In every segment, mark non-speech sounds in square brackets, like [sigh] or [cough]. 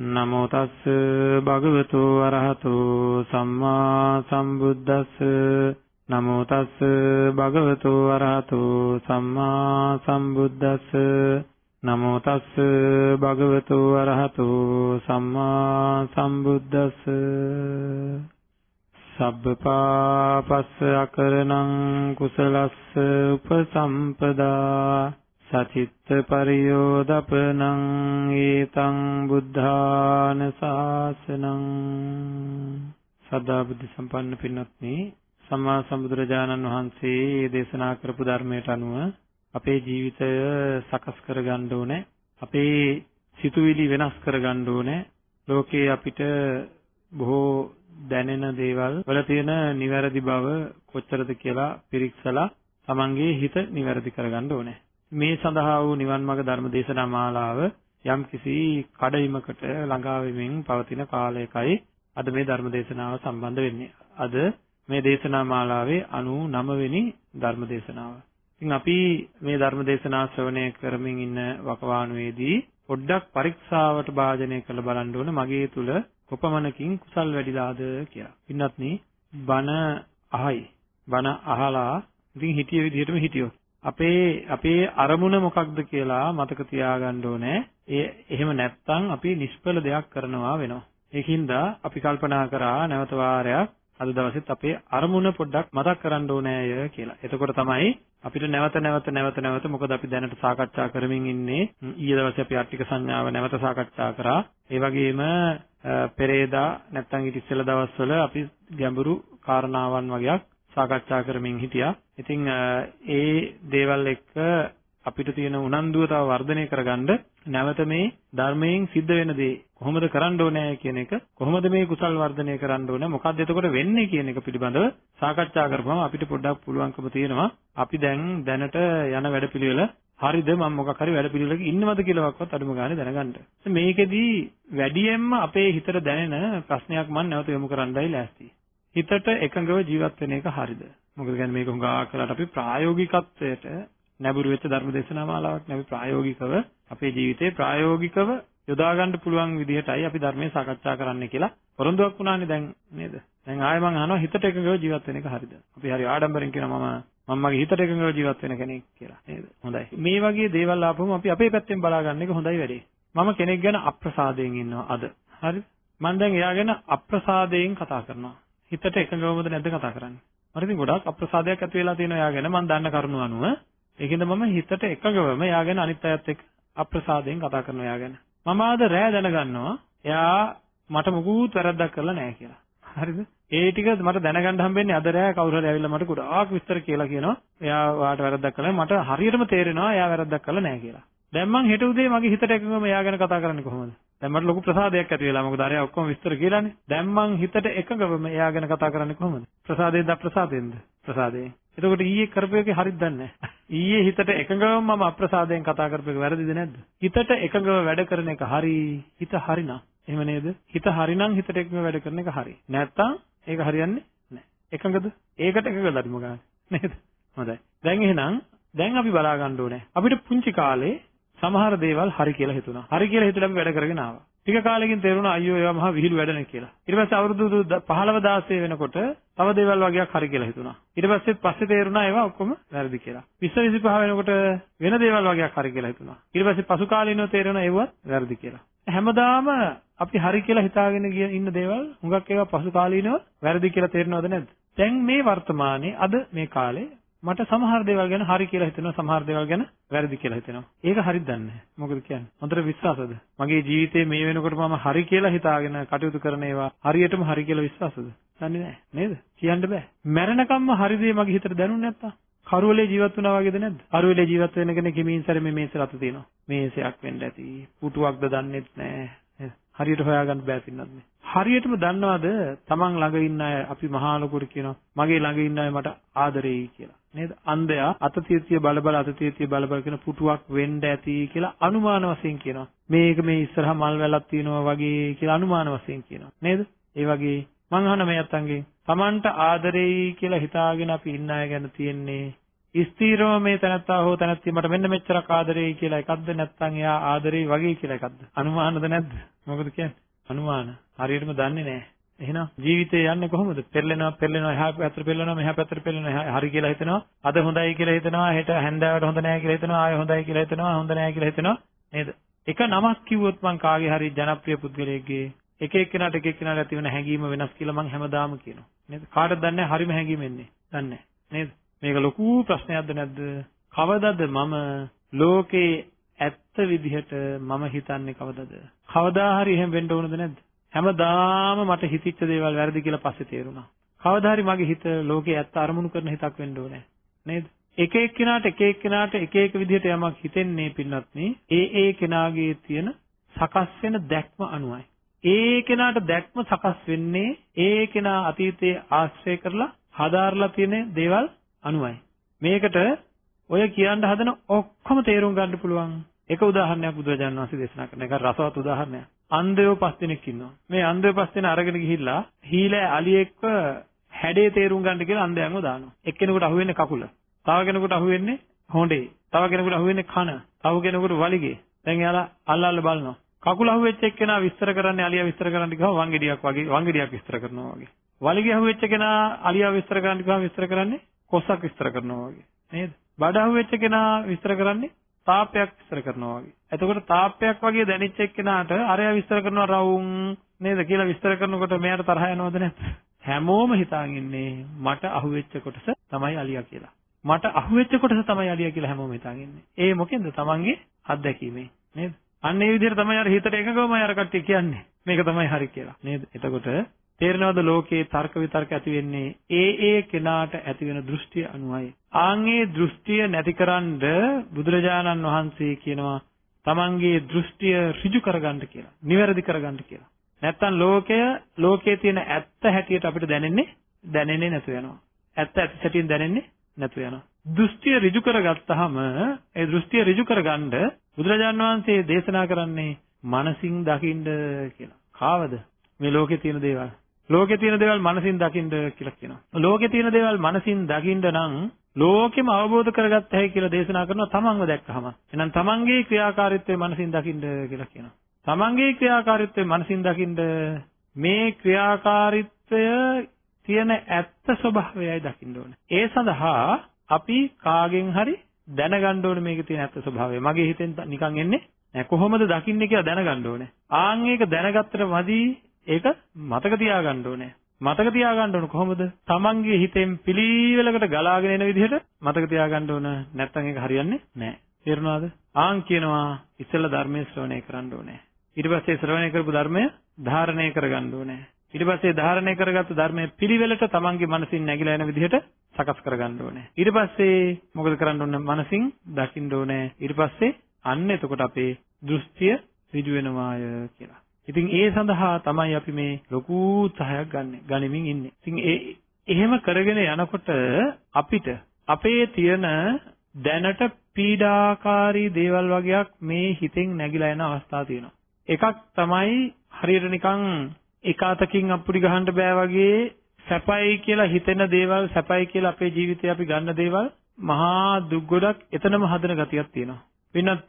නමෝ තස්ස භගවතු අරහතු සම්මා සම්බුද්දස්ස. නමෝ තස්ස භගවතු අරහතු සම්මා සම්බුද්දස්ස. නමෝ තස්ස භගවතු අරහතු සම්මා සම්බුද්දස්ස. සබ්බපාපස්ස අකරණං කුසලස්ස උපසම්පදා. සචිත්ත පරියෝදපනං ඒතං බුද්ධාන ශාසනං සදා බුද්ධ සම්පන්න පින්වත්නි සම්මා සම්බුදුරජාණන් වහන්සේ දේශනා කරපු ධර්මයට අනුව අපේ ජීවිතය සකස් කරගන්න ඕනේ අපේ සිතුවිලි වෙනස් කරගන්න ඕනේ. ලෝකේ අපිට බොහෝ දැනෙන දේවල් වල තියෙන නිවැරදි බව කොච්චරද කියලා පිරික්සලා තමන්ගේ හිත නිවැරදි කරගන්න ඕනේ. මේ සඳහා වූ නිවන් මාර්ග ධර්ම දේශනා මාලාව යම් කිසි කඩයිමකට ළඟා වෙමින් පවතින කාලයකයි අද මේ ධර්ම දේශනාව සම්බන්ධ වෙන්නේ. අද මේ දේශනා මාලාවේ 99 වෙනි ධර්ම දේශනාව. ඉතින් අපි මේ ධර්ම දේශනා ශ්‍රවණය කරමින් ඉන්න වකවානුවේදී පොඩ්ඩක් පරීක්ෂාවට භාජනය කරලා බලන්න ඕන මගේ තුල කොපමණකින් කුසල් වැඩිලාද කියලා. පින්වත්නි බණ අහයි. බණ අහලා ඉතින් හිතිය විදිහටම හිටියොත් අපේ අපේ අරමුණ මොකක්ද කියලා මතක තියාගන්න ඕනේ. ඒ එහෙම නැත්නම් අපි නිෂ්ඵල දෙයක් කරනවා වෙනවා. ඒකින්ද අපි කල්පනා කරා නැවත වාරයක් අද දවසෙත් අපේ අරමුණ පොඩ්ඩක් මතක් කරන්න ඕනෑය කියලා. එතකොට තමයි අපිට නැවත නැවත නැවත නැවත මොකද අපි දැනට සාකච්ඡා කරමින් ඉන්නේ ඊයේ දවසේ අපි ආර්ථික සංඥාව නැවත සාකච්ඡා කරා. ඒ වගේම පෙරේදා නැත්නම් ඊට ඉස්සෙල්ලා දවස්වල අපි ගැඹුරු කාරණාවන් වගේක් සාකච්ඡා කරමින් හිටියා. ඉතින් ඒ දේවල් එක්ක අපිට තියෙන උනන්දුව තව වර්ධනය කරගන්න නැවත මේ ධර්මයෙන් සිද්ධ වෙන දේ කොහොමද කරන්න ඕනේ කියන එක කොහොමද මේ කුසල් වර්ධනය කරන්න ඕනේ මොකක්ද එතකොට වෙන්නේ කියන එක පිළිබඳව සාකච්ඡා කරපුවම අපිට පොඩ්ඩක් පුළුවන්කම තියෙනවා අපි දැන් දැනට යන වැඩපිළිවෙල හරිද මම මොකක් හරි වැඩපිළිවෙලක ඉන්නවද කියලාවත් අඩුම ගානේ දැනගන්න. මේකෙදී වැඩියෙන්ම අපේ හිතට දැනෙන ප්‍රශ්නයක් මම නැවත යොමු කරන්නයි ලෑස්ති. හිතට එකඟව ජීවත් වෙන එක හරිද? මොකද කියන්නේ මේක හුඟා කරලා අපි ප්‍රායෝගිකත්වයට නැඹුරු වෙච්ච ධර්ම දේශනා මාලාවක් නෙවෙයි ප්‍රායෝගිකව අපේ ජීවිතේ ප්‍රායෝගිකව යොදා ගන්න පුළුවන් විදිහටයි අපි ධර්මයේ සාකච්ඡා කරන්න කියලා පොරොන්දුවක් වුණානේ දැන් නේද? දැන් ආයෙ මං අහනවා හිතට එකඟව ජීවත් වෙන එක හරිද? අපි හරි ආඩම්බරෙන් කියනවා මම මම මගේ හිතට එකඟව ජීවත් වෙන කෙනෙක් කියලා නේද? හොඳයි. මේ වගේ දේවල් ආපුවම අපි අපේ පැත්තෙන් බලා ගන්න එක හොඳයි වැඩේ. මම කෙනෙක් ගැන අප්‍රසාදයෙන් ඉන්නවා අද. හරිද? මම දැන් එයා ගැන අප්‍රසාදයෙන් කතා කරනවා. හිතට එකඟවමද නැද්ද කතා කරන්නේ? මට ඉතින් ගොඩාක් අප්‍රසාදයක් ඇති වෙලා තියෙනවා එයා ගැන මම දන්න කරුණු අනුව. ඒකෙන්ද මම හිතට එකඟවම එයා ගැන අනිත් අයත් එක්ක අප්‍රසාදයෙන් කතා කරනවා එයා ගැන. මම ආද රෑ දැනගන්නවා එයා මට මුකුත් වැරද්දක් කරලා නැහැ කියලා. හරිද? ඒ ටික මට දැනගන්න හම්බෙන්නේ අද රෑ කවුරු හරි ඇවිල්ලා මට ගොඩාක් විස්තර කියලා කියනවා. එයා වාට වැරද්දක් කළා මට හරියටම තේරෙනවා එයා වැරද්දක් කළා නැහැ කියලා. දැන් මං හෙට උදේ මගේ හිතට එකඟවම එයා ගැන කතා කරන්නේ කොහොමද? දැන් මට ලොකු ප්‍රසාදයක් ඇති වෙලා මොකද අරයා ඔක්කොම විස්තර කියලානේ. දැන් මං හිතට එකඟවම එයා ගැන කතා කරන්නේ කොහොමද? ප්‍රසාදයෙන්ද අප්‍රසාදයෙන්ද? ප්‍රසාදයෙන්. එතකොට ඊයේ කරපු එකේ හරිද දන්නේ [laughs] ඊයේ හිතට එකඟවම මම අප්‍රසාදයෙන් කතා කරපු එක වැරදිද නැද්ද? හිතට එකඟව වැඩ කරන එක හරි. හිත හරිනම්. එහෙම නේද? හිත හරිනම් හිතට එකඟව වැඩ කරන එක හරි. නැත්තම් ඒක හරියන්නේ නැහැ. එකඟද? ඒකට එකඟද අදිම ගන්න. නේද? හොඳයි. දැන් එහෙනම් දැන් අපි බලා ගන්න ඕනේ. අපිට පුංචි කාලේ සමහර දේවල් හරි කියලා හිතුණා. හරි කියලා හිතලා අපි වැඩ කරගෙන ආවා. ටික කාලෙකින් තේරුණා අයියෝ ඒවා මහා විහිළු වැඩනේ කියලා. ඊට පස්සේ අවුරුදු 15 16 වෙනකොට තව දේවල් වගේක් හරි කියලා හිතුණා. ඊට පස්සේ පස්සේ තේරුණා ඒවා ඔක්කොම වැරදි කියලා. 20 25 වෙනකොට වෙන දේවල් වගේක් හරි කියලා හිතුණා. ඊට පස්සේ පසු කාලීනව තේරුණා ඒවත් වැරදි කියලා. හැමදාම අපි හරි කියලා හිතාගෙන ඉන්න දේවල් හුඟක් ඒවා පසු කාලීනව වැරදි කියලා තේරෙනවද නැද්ද? දැන් මේ වර්තමානයේ අද මේ කාලේ මට සමහර දේවල් ගැන හරි කියලා හිතෙනවා සමහර දේවල් ගැන වැරදි කියලා හිතෙනවා. ඒක හරිද දන්නේ නැහැ. මොකද කියන්නේ? හොඳට විශ්වාසද? මගේ ජීවිතේ මේ වෙනකොට මම හරි කියලා හිතාගෙන කටයුතු කරන ඒවා හරියටම හරි කියලා විශ්වාසද? දන්නේ නැහැ. නේද? කියන්න බෑ. මැරෙනකම්ම හරි දේ මගේ හිතට දැනුනේ නැත්තම් කරුවලේ ජීවත් වුණා වගේද නැද්ද? කරුවලේ ජීවත් වෙන කෙනෙක් හිමින් සැරේ මේ මේසෙ රතු තියෙනවා. මේසයක් වෙන්න ඇති. පුටුවක්ද දන්නෙත් නැහැ. හරියට හොයාගන්න බෑ පින්නත් නේ. හරියටම දන්නවද තමන් ළඟ ඉන්න අය අපි මහා ලොකුට කියනවා මගේ ළඟ ඉන්න අය මට ආදරෙයි කියලා. නේද? අන්ධයා අතතියතිය බල බල අතතියතිය බල බල කියන පුටුවක් වෙන්න ඇති කියලා අනුමාන වශයෙන් කියනවා. මේක මේ ඉස්සරහා මල් වැලක් තියෙනවා වගේ කියලා අනුමාන වශයෙන් කියනවා. නේද? ඒ වගේ මං අහන මේ අත්තන්ගෙන් Tamanට ආදරෙයි කියලා හිතාගෙන අපි ඉන්න අය ගැන තියෙන්නේ ස්ථීරව මේ තනත්තා හෝ තනත්තිය මට මෙන්න මෙච්චරක් ආදරෙයි කියලා එකක්ද නැත්නම් එයා ආදරෙයි වගේ කියලා එකක්ද අනුමානද නැද්ද මොකද කියන්නේ අනුමාන හරියටම දන්නේ නැහැ එහෙනම් ජීවිතේ යන්නේ කොහොමද? පෙරලෙනවා පෙරලෙනවා එහා පැත්තට පෙරලෙනවා මෙහා පැත්තට පෙරලෙනවා හරි කියලා හිතෙනවා. අද හොඳයි කියලා හිතෙනවා. හෙට හැන්දෑවට හොඳ නැහැ කියලා හිතෙනවා. ආයෙ හොඳයි කියලා හිතෙනවා. හොඳ නැහැ කියලා හිතෙනවා. නේද? එක නමක් කිව්වොත් මං කාගේ හරි ජනප්‍රිය පුද්ගලයෙක්ගේ එක එක්කෙනාට එක එක්කෙනාට ඇති වෙන හැඟීම වෙනස් කියලා මං හැමදාම කියනවා. නේද? කාටද දන්නේ හරිම හැඟීම එන්නේ? දන්නේ නේද? මේක ලොකු ප්‍රශ්නයක්ද නැද්ද? කවදද මම ලෝකේ ඇත්ත විදිහට මම හිතන්නේ කවදද? කවදා හරි එහෙම වෙන්න ඕනද නැද්ද? හැමදාම මට හිතිච්ච දේවල් වැරදි කියලා පස්සේ තේරුණා. කවදා හරි මගේ හිත ලෝකේ ඇත්ත අරමුණු කරන හිතක් වෙන්න ඕනේ. නේද? එක එක්කෙනාට එක එක්කෙනාට එක එක විදිහට යමක් හිතෙන්නේ පින්නත් නේ. ඒ ඒ කෙනාගේ තියෙන සකස් වෙන දැක්ම අනුවයි. ඒ කෙනාට දැක්ම සකස් වෙන්නේ ඒ කෙනා අතීතයේ ආශ්‍රය කරලා හදාarලා තියෙන දේවල් අනුවයි. මේකට ඔය කියන්න හදන ඔක්කොම තේරුම් ගන්න පුළුවන් එක උදාහරණයක් බුදුරජාණන් වහන්සේ දේශනා කරන එක රසවත් උදාහරණයක්. අන්ධයෝ පස් දෙනෙක් ඉන්නවා. මේ අන්ධයෝ පස් දෙනා අරගෙන ගිහිල්ලා හීලෑ අලියෙක්ව හැඩේ තේරුම් ගන්න කියලා අන්ධයන්ව දානවා. එක්කෙනෙකුට අහුවෙන්නේ කකුල. තව කෙනෙකුට අහුවෙන්නේ හොඬේ. තව කෙනෙකුට අහුවෙන්නේ කන. තව කෙනෙකුට වලිගේ. දැන් එයාලා අල්ලල්ල බලනවා. කකුල අහුවෙච්ච එක්කෙනා විස්තර කරන්නේ අලියා විස්තර කරන්න ගියාම වංගෙඩියක් වගේ වංගෙඩියක් විස්තර කරනවා වගේ. වලිගේ අහුවෙච්ච කෙනා අලියා විස්තර කරන්න ගියාම විස්තර කරන්නේ කොස්සක් විස්තර කරනවා වගේ. නේද? බඩ අහුවෙච්ච කෙනා විස්තර කරන්නේ තාප්පයක් විස්තර කරනවා වගේ. එතකොට තාප්පයක් වගේ දැනෙච්ච එක්කෙනාට අරයා විස්තර කරනවා රවුම් නේද කියලා විස්තර කරනකොට මෙයාට තරහ යනවද නැද්ද? හැමෝම හිතාගෙන ඉන්නේ මට අහුවෙච්ච කොටස තමයි අලියා කියලා. මට අහුවෙච්ච කොටස තමයි අලියා කියලා හැමෝම හිතාගෙන ඉන්නේ. ඒ මොකෙන්ද? තමන්ගේ අත්දැකීමෙන් නේද? අන්න ඒ විදිහට තමයි අර හිතට එකගම අර කට්ටිය කියන්නේ. මේක තමයි හරි කියලා. නේද? එතකොට තේරෙනවද ලෝකේ තර්ක විතර්ක ඇති වෙන්නේ ඒ ඒ කෙනාට ඇති වෙන දෘෂ්ටිය අනුවයි. ආන්ගේ දෘෂ්ටිය නැතිකරන්න බුදුරජාණන් වහන්සේ කියනවා තමන්ගේ දෘෂ්ටිය ඍජු කරගන්න කියලා. නිවැරදි කරගන්න කියලා. නැත්තම් ලෝකය ලෝකයේ තියෙන ඇත්ත හැටියට අපිට දැනෙන්නේ දැනෙන්නේ නැතු වෙනවා. ඇත්ත ඇත්ත හැටියෙන් දැනෙන්නේ නැතු වෙනවා. දෘෂ්ටිය ඍජු කරගත්තාම ඒ දෘෂ්ටිය ඍජු කරගන්න බුදුරජාණන් වහන්සේ දේශනා කරන්නේ මනසින් දකින්න කියලා. කාවද? මේ ලෝකේ තියෙන දේවල්. ලෝකේ තියෙන දේවල් මනසින් දකින්න කියලා කියනවා. ලෝකේ තියෙන දේවල් මනසින් දකින්න නම් ලෝකෙම අවබෝධ කරගත්ත හැකි කියලා දේශනා කරනවා තමන්ව දැක්කහම. එහෙනම් තමන්ගේ ක්‍රියාකාරීත්වය මනසින් දකින්න කියලා කියනවා. තමන්ගේ ක්‍රියාකාරීත්වය මනසින් දකින්න මේ ක්‍රියාකාරීත්වය තියෙන ඇත්ත ස්වභාවයයි දකින්න ඕනේ. ඒ සඳහා අපි කාගෙන් හරි දැනගන්න ඕනේ මේකේ තියෙන ඇත්ත ස්වභාවය. මගේ හිතෙන් නිකන් එන්නේ නෑ කොහොමද දකින්නේ කියලා දැනගන්න ඕනේ. ආන් ඒක දැනගත්තට මදි ඒක මතක තියාගන්න ඕනේ. මතක තියාගන්න ඕන කොහොමද? Tamange හිතෙන් පිළිවෙලකට ගලාගෙන එන විදිහට මතක තියාගන්න ඕන. නැත්නම් ඒක හරියන්නේ නැහැ. තේරුණාද? ආන් කියනවා ඉස්සෙල්ලා ධර්මයේ ශ්‍රවණය කරන්න ඕනේ. ඊට පස්සේ ශ්‍රවණය කරපු ධර්මය ධාරණය කරගන්න ඕනේ. ඊට පස්සේ ධාරණය කරගත්තු ධර්මයේ පිළිවෙලට Tamange මනසින් නැగిලා එන විදිහට සකස් කරගන්න ඕනේ. ඊට පස්සේ මොකද කරන්න ඕනේ? මනසින් දකින්න ඕනේ. ඊට පස්සේ අන්න එතකොට අපේ දෘෂ්ටිය ඍජු වෙනවාය කියලා. ඉතින් ඒ සඳහා තමයි අපි මේ ලොකු උත්සාහයක් ගන්න ගනිමින් ඉන්නේ. ඉතින් ඒ එහෙම කරගෙන යනකොට අපිට අපේ තියෙන දැනට පීඩාකාරී දේවල් වගේක් මේ හිතෙන් නැగిලා යන අවස්ථා තියෙනවා. එකක් තමයි හරියට නිකන් එකාතකින් අප්පුඩි ගහන්න බෑ වගේ සැපයි කියලා හිතෙන දේවල් සැපයි කියලා අපේ ජීවිතේ අපි ගන්න දේවල් මහා දුක් ගොඩක් එතනම හදන ගතියක් තියෙනවා. වෙනත්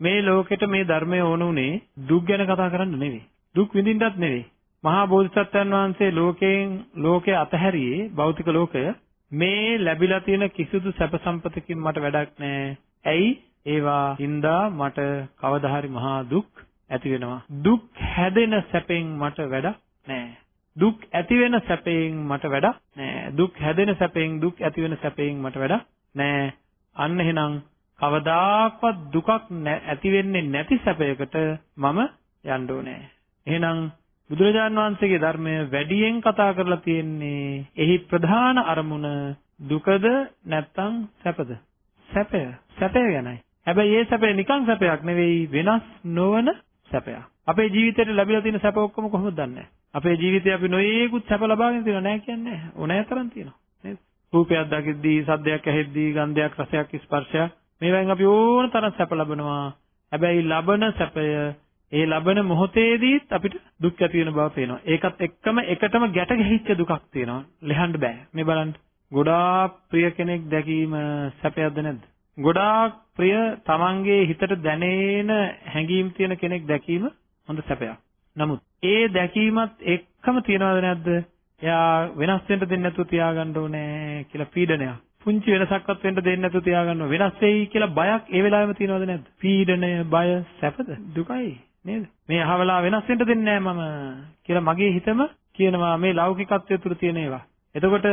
මේ ලෝකෙට මේ ධර්මය ඕන උනේ දුක් ගැන කතා කරන්න නෙවෙයි. දුක් විඳින්නත් නෙවෙයි. මහා බෝධිසත්වයන් වහන්සේ ලෝකයෙන් ලෝකේ අතහැරියේ භෞතික ලෝකය මේ ලැබිලා තියෙන කිසිදු සැප සම්පතකින් මට වැඩක් නැහැ. ඇයි? ඒවා හින්දා මට කවදා හරි මහා දුක් ඇති වෙනවා. දුක් හැදෙන සැපෙන් මට වැඩක් නැහැ. දුක් ඇති වෙන සැපයෙන් මට වැඩක් නැහැ. දුක් හැදෙන සැපයෙන් දුක් ඇති වෙන සැපයෙන් මට වැඩක් නැහැ. අන්න එහෙනම් කවදාකවත් දුකක් ඇති වෙන්නේ නැති සැපයකට මම යන්න ඕනේ. එහෙනම් බුදුරජාන් වහන්සේගේ ධර්මය වැඩියෙන් කතා කරලා තියෙන්නේ එහි ප්‍රධාන අරමුණ දුකද නැත්නම් සැපද? සැපය. සැපය ගැනයි. හැබැයි ඒ සැපේ නිකන් සැපයක් නෙවෙයි වෙනස් නොවන සැපයක්. අපේ ජීවිතේට ලැබිලා තියෙන සැප ඔක්කොම කොහොමද දන්නේ? අපේ ජීවිතේ අපි නොයේකුත් සැප ලබාගෙන තියෙනව නෑ කියන්නේ. ඕනෑ තරම් තියෙනවා. නේද? රූපයක් දකිද්දී, සද්දයක් ඇහෙද්දී, ගන්ධයක්, රසයක්, ස්පර්ශයක් මේවෙන් අපි ඕන තරම් සැප ලබනවා. හැබැයි ලබන සැපය ඒ ලබන මොහොතේදීත් අපිට දුක් ඇති වෙන බව පේනවා. ඒකත් එක්කම එකටම ගැට ගැහිච්ච දුකක් තියෙනවා. ලෙහන්න බෑ. මේ බලන්න. ගොඩාක් ප්‍රිය කෙනෙක් දැකීම සැපයක්ද නැද්ද? ගොඩාක් ප්‍රිය තමන්ගේ හිතට දැනෙන හැඟීම් තියෙන කෙනෙක් දැකීම හොඳ සැපයක්. නමුත් ඒ දැකීමත් එක්කම තියනවද නැද්ද? එයා වෙනස් වෙන්න දෙන්නේ නැතුව තියාගන්න ඕනේ කියලා පීඩනයක්. පුංචි වෙනසක්වත් වෙන්න දෙන්නේ නැතුව තියාගන්න වෙනස් වෙයි කියලා බයක් ඒ වෙලාවෙම තියනවද නැද්ද? පීඩනය, බය, සැපද? දුකයි නේද? මේ අහවලා වෙනස් වෙන්න දෙන්නේ නැහැ මම කියලා මගේ හිතම කියනවා මේ ලෞකිකත්වය තුළ තියෙන ඒවා. එතකොට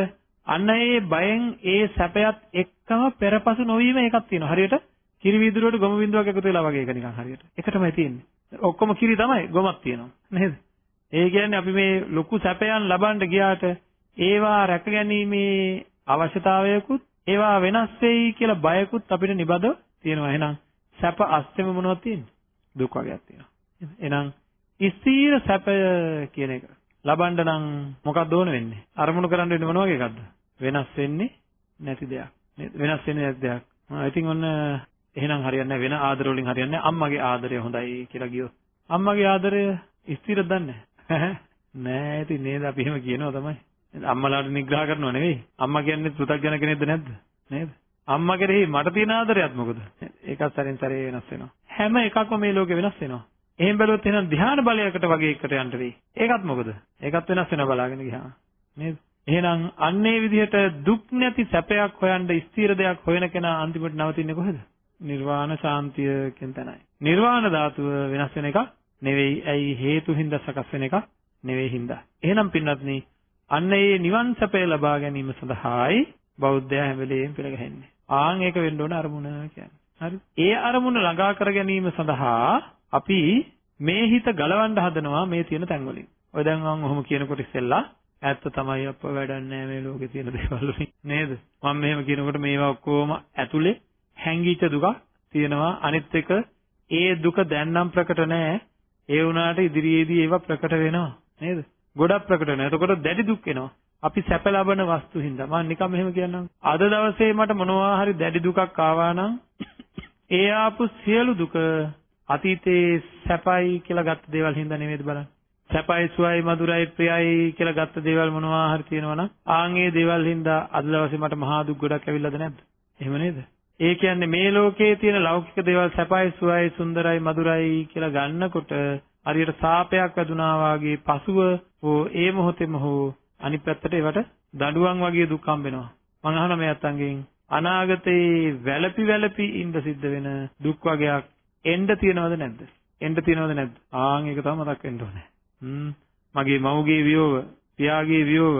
අන්න ඒ බයෙන් ඒ සැපයත් එක්කම පෙරපසු නොවීම එකක් තියෙනවා. හරියට කිරි වීදුරුවට ගොම බින්දුවක් එකතු වෙලා වගේ එක නිකන් හරියට. එකටමයි තියෙන්නේ. ඔක්කොම කිරි තමයි ගොමක් තියෙනවා. නේද? ඒ කියන්නේ අපි මේ ලොකු සැපයන් ලබන්න ගියාට ඒවා රැකගැනීමේ අවශ්‍යතාවයකුත් ඒවා වෙනස් වෙයි කියලා බයකුත් අපිට නිබඳව තියෙනවා. එහෙනම් සැප අස්තෙම මොනවද තියෙන්නේ? දුක් වර්ගයක් තියෙනවා. එහෙනම් ස්ථීර සැපය කියන එක ලබන්න නම් මොකක්ද ඕන වෙන්නේ? අරමුණු කරන්න වෙන්නේ මොන වගේ එකක්ද? වෙනස් වෙන්නේ නැති දෙයක්. නේද? වෙනස් වෙන්නේ නැති දෙයක්. ආ ඉතින් ඔන්න එහෙනම් හරියන්නේ වෙන ආදර වලින් හරියන්නේ අම්මගේ ආදරය හොඳයි කියලා කියොත්. අම්මගේ ආදරය ස්ථිරද දන්නේ [laughs] නෑ ඉතින් නේද අපි එහෙම කියනවා තමයි. අම්මලාට නිග්‍රහ කරනව නෙවෙයි. අම්මා කියන්නේ පෘථග්ජන කෙනෙක්ද නැද්ද? නේද? අම්මා කෙරෙහි මට තියෙන ආදරයත් මොකද? ඒකත් සැරින් සැරේ වෙනස් වෙනවා. හැම එකක්ම මේ ලෝකේ වෙනස් වෙනවා. එහෙන් බැලුවොත් එහෙනම් ධ්‍යාන බලයකට වගේ එකට යන්න වෙයි. ඒකත් මොකද? ඒකත් වෙනස් වෙනවා බලාගෙන ගියාම. නේද? එහෙනම් අන්නේ විදිහට දුක් නැති සැපයක් හොයන්න ස්ථිර දෙයක් හොයන කෙනා අන්තිමට නවතින්නේ කොහෙද? නිර්වාණ ශාන්තිය කියන තැනයි. නිර්වාණ ධාතුව වෙනස් වෙන එක නෙවෙයි. ඇයි හේතු හින්දා සකස් වෙන එක නෙවෙයි හින්දා. එහෙනම් පින්වත්නි අන්න ඒ නිවන් සැපය ලබා ගැනීම සඳහායි බෞද්ධයා හැම වෙලෙම පෙළගැහෙන්නේ. ආන් ඒක වෙන්න ඕන අරමුණ කියන්නේ. හරි. ඒ අරමුණ ළඟා කර ගැනීම සඳහා අපි මේ හිත ගලවන්න හදනවා මේ තියෙන තැන් වලින්. ඔය දැන් මම ඔහොම කියනකොට ඉස්සෙල්ලා ඇත්ත තමයි අප්ප වැඩන්නේ මේ ලෝකේ තියෙන දේවල් වලින් නේද? මම මෙහෙම කියනකොට මේවා ඔක්කොම ඇතුලේ හැංගිච්ච දුකක් තියෙනවා. අනිත් එක ඒ දුක දැන් නම් ප්‍රකට නැහැ. ඒ වුණාට ඉදිරියේදී ඒවා ප්‍රකට වෙනවා නේද? ගොඩක් ප්‍රකට වෙනවා. එතකොට දැඩි දුක් එනවා. අපි සැප ලබන වස්තු හින්දා මම නිකන් මෙහෙම කියන්නම්. අද දවසේ මට මොනවා හරි දැඩි දුකක් ආවා නම් ඒ ආපු සියලු දුක අතීතේ සැපයි කියලා ගත්ත දේවල් හින්දා නෙමෙයිද බලන්න. සැපයි සුවයි මధుරයි ප්‍රියයි කියලා ගත්ත දේවල් මොනවා හරි තියෙනවනම් ආන් ඒ දේවල් හින්දා අද දවසේ මට මහා දුක් ගොඩක් ඇවිල්ලාද නැද්ද? එහෙම නේද? ඒ කියන්නේ මේ ලෝකයේ තියෙන ලෞකික දේවල් සැපයි සුවයි සුන්දරයි මధుරයි කියලා ගන්නකොට හරියට සාපයක් වැදුනා වාගේ පසුව හෝ ඒ මොහොතේම හෝ අනිත් පැත්තට ඒවට දඬුවම් වගේ දුක් හම්බෙනවා. මම අහන මේ අත්තන්ගෙන් අනාගතේ වැළපි වැළපි ඉඳ සිද්ධ වෙන දුක් වගේක් එන්න තියනවද නැද්ද? එන්න තියනවද නැද්ද? ආන් ඒක තමයි මතක් වෙන්න ඕනේ. හ්ම් මගේ මව්ගේ වියෝව, පියාගේ වියෝව